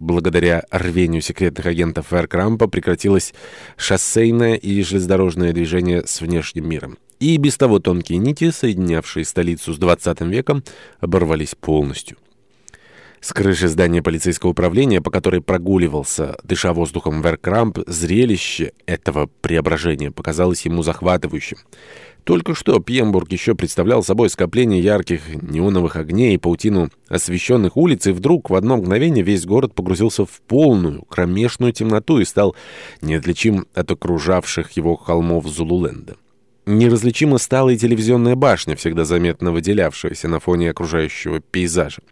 благодаря рвению секретных агентов Эркрампа прекратилось шоссейное и железнодорожное движение с внешним миром. И без того тонкие нити, соединявшие столицу с 20 веком, оборвались полностью. С крыши здания полицейского управления, по которой прогуливался, дыша воздухом Веркрамп, зрелище этого преображения показалось ему захватывающим. Только что Пьембург еще представлял собой скопление ярких неоновых огней и паутину освещенных улиц, и вдруг в одно мгновение весь город погрузился в полную, кромешную темноту и стал неотличим от окружавших его холмов Зулуленда. Неразличимо стала и телевизионная башня, всегда заметно выделявшаяся на фоне окружающего пейзажа.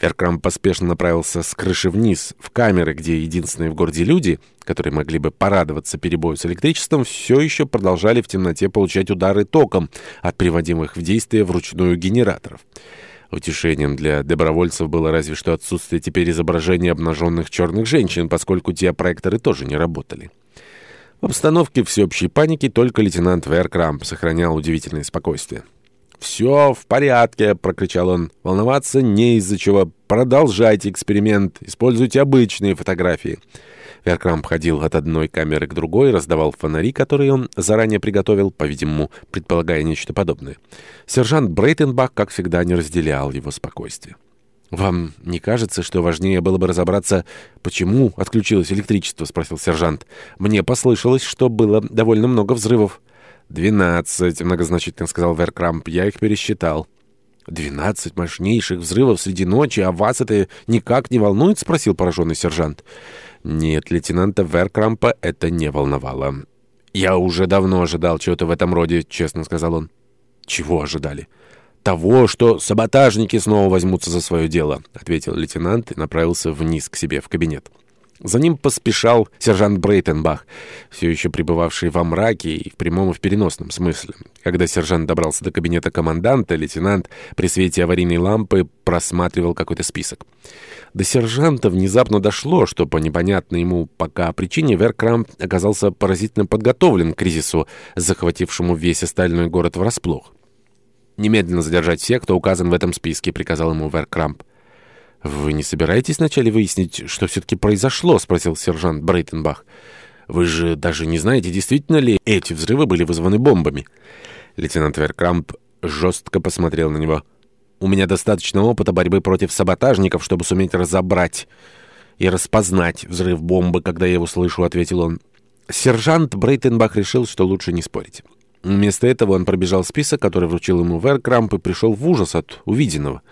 Веркрам поспешно направился с крыши вниз, в камеры, где единственные в городе люди, которые могли бы порадоваться перебою с электричеством, все еще продолжали в темноте получать удары током от приводимых в действие вручную генераторов. Утешением для добровольцев было разве что отсутствие теперь изображения обнаженных черных женщин, поскольку те проекторы тоже не работали. В обстановке всеобщей паники только лейтенант Веркрамп сохранял удивительное спокойствие. «Все в порядке!» — прокричал он. «Волноваться не из-за чего. Продолжайте эксперимент. Используйте обычные фотографии». Веркрамп ходил от одной камеры к другой, раздавал фонари, которые он заранее приготовил, по-видимому, предполагая нечто подобное. Сержант Брейтенбах, как всегда, не разделял его спокойствие. «Вам не кажется, что важнее было бы разобраться, почему отключилось электричество?» — спросил сержант. «Мне послышалось, что было довольно много взрывов». «Двенадцать», — многозначительно сказал Веркрамп. «Я их пересчитал». «Двенадцать мощнейших взрывов среди ночи, а вас это никак не волнует?» — спросил пораженный сержант. «Нет, лейтенанта Веркрампа это не волновало». «Я уже давно ожидал чего-то в этом роде», — честно сказал он. «Чего ожидали?» того, что саботажники снова возьмутся за свое дело», — ответил лейтенант и направился вниз к себе в кабинет. За ним поспешал сержант Брейтенбах, все еще пребывавший во мраке и в прямом и в переносном смысле. Когда сержант добрался до кабинета команданта, лейтенант при свете аварийной лампы просматривал какой-то список. До сержанта внезапно дошло, что по непонятной ему пока причине Веркрамп оказался поразительно подготовлен к кризису, захватившему весь остальной город врасплох. «Немедленно задержать всех, кто указан в этом списке», — приказал ему Веркрамп. «Вы не собираетесь вначале выяснить, что все-таки произошло?» — спросил сержант Брейтенбах. «Вы же даже не знаете, действительно ли эти взрывы были вызваны бомбами?» Лейтенант Веркрамп жестко посмотрел на него. «У меня достаточно опыта борьбы против саботажников, чтобы суметь разобрать и распознать взрыв бомбы, когда я его слышу», — ответил он. Сержант Брейтенбах решил, что лучше не спорить. Вместо этого он пробежал список, который вручил ему Веркрамп, и пришел в ужас от увиденного.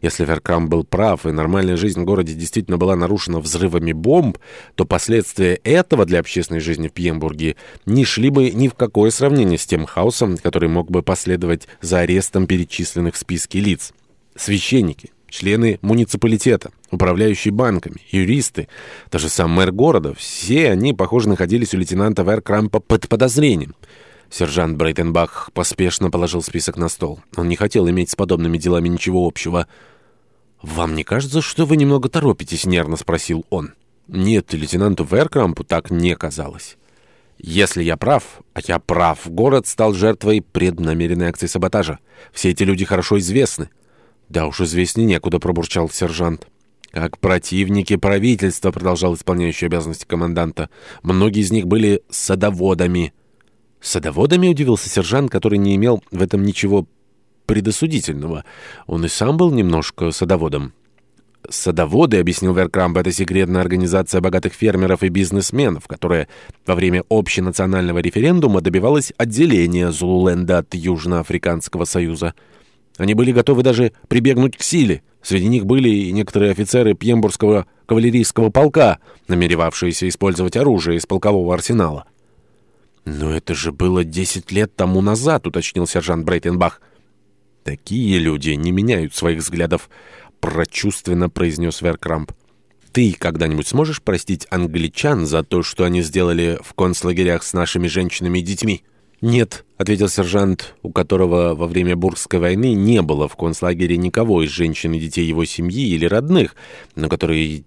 Если Веркрамп был прав, и нормальная жизнь в городе действительно была нарушена взрывами бомб, то последствия этого для общественной жизни в Пьембурге не шли бы ни в какое сравнение с тем хаосом, который мог бы последовать за арестом перечисленных в списке лиц. Священники, члены муниципалитета, управляющие банками, юристы, даже сам мэр города, все они, похоже, находились у лейтенанта Веркрампа под подозрением — Сержант Брейтенбах поспешно положил список на стол. Он не хотел иметь с подобными делами ничего общего. «Вам не кажется, что вы немного торопитесь?» — нервно спросил он. «Нет, лейтенанту Веркрампу так не казалось». Если я прав, а я прав, город стал жертвой преднамеренной акции саботажа. Все эти люди хорошо известны. Да уж известнее некуда, пробурчал сержант. Как противники правительства, продолжал исполняющий обязанности команданта. Многие из них были садоводами. Садоводами удивился сержант, который не имел в этом ничего предосудительного. Он и сам был немножко садоводом. «Садоводы», — объяснил Веркрамб, — «это секретная организация богатых фермеров и бизнесменов, которая во время общенационального референдума добивалась отделения Зулуленда от Южноафриканского союза. Они были готовы даже прибегнуть к силе. Среди них были и некоторые офицеры Пьембургского кавалерийского полка, намеревавшиеся использовать оружие из полкового арсенала». «Но это же было 10 лет тому назад», — уточнил сержант Брейтенбах. «Такие люди не меняют своих взглядов», — прочувственно произнес Веркрамп. «Ты когда-нибудь сможешь простить англичан за то, что они сделали в концлагерях с нашими женщинами и детьми?» «Нет», — ответил сержант, у которого во время Бургской войны не было в концлагере никого из женщин и детей его семьи или родных, но который,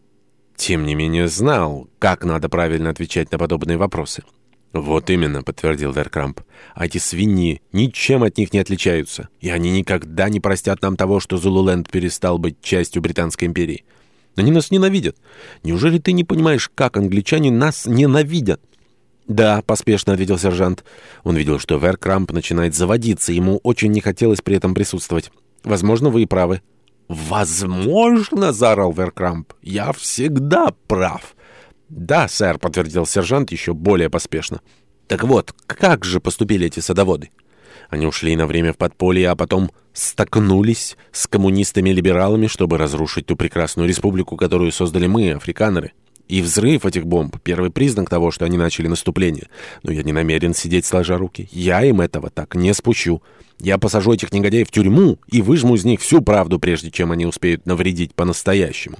тем не менее, знал, как надо правильно отвечать на подобные вопросы. «Вот именно», — подтвердил Веркрамп. «А эти свиньи ничем от них не отличаются, и они никогда не простят нам того, что Зулуленд перестал быть частью Британской империи. Они нас ненавидят. Неужели ты не понимаешь, как англичане нас ненавидят?» «Да», — поспешно ответил сержант. Он видел, что Веркрамп начинает заводиться, ему очень не хотелось при этом присутствовать. «Возможно, вы и правы». «Возможно», — заорал Веркрамп, — «я всегда прав». «Да, сэр», — подтвердил сержант еще более поспешно. «Так вот, как же поступили эти садоводы?» Они ушли на время в подполье, а потом столкнулись с коммунистами-либералами, чтобы разрушить ту прекрасную республику, которую создали мы, африканеры. И взрыв этих бомб — первый признак того, что они начали наступление. Но я не намерен сидеть сложа руки. Я им этого так не спущу. Я посажу этих негодяев в тюрьму и выжму из них всю правду, прежде чем они успеют навредить по-настоящему».